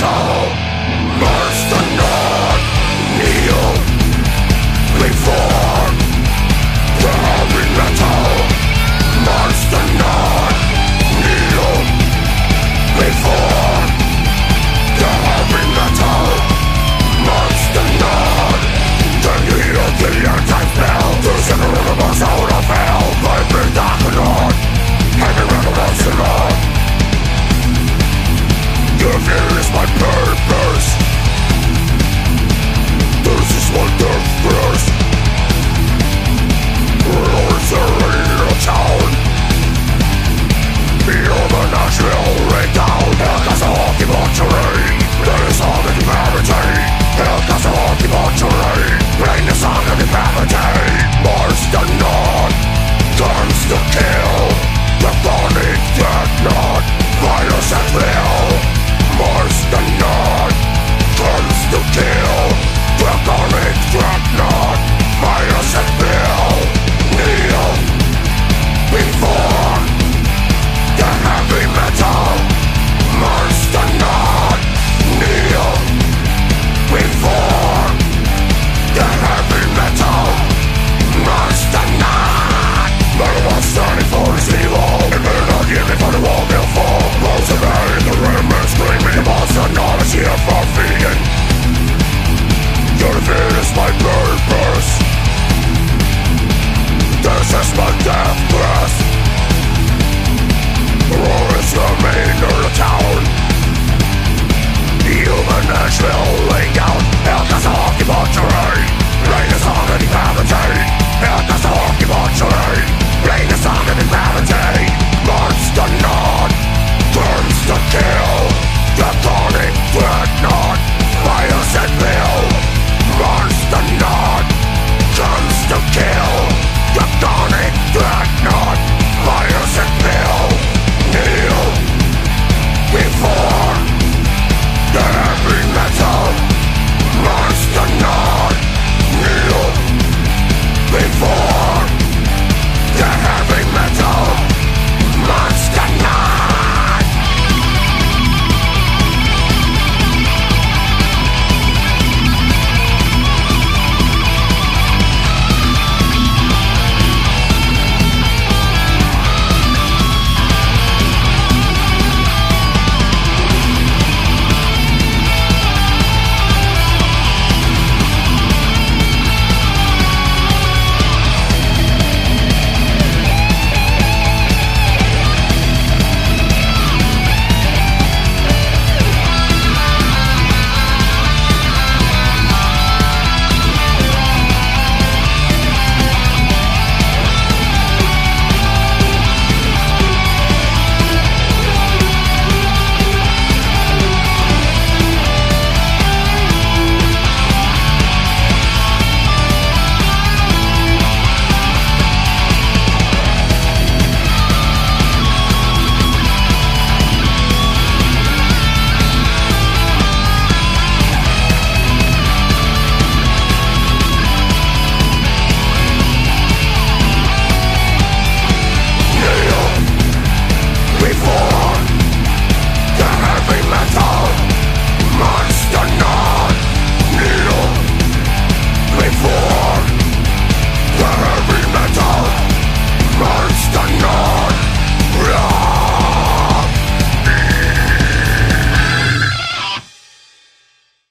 soul.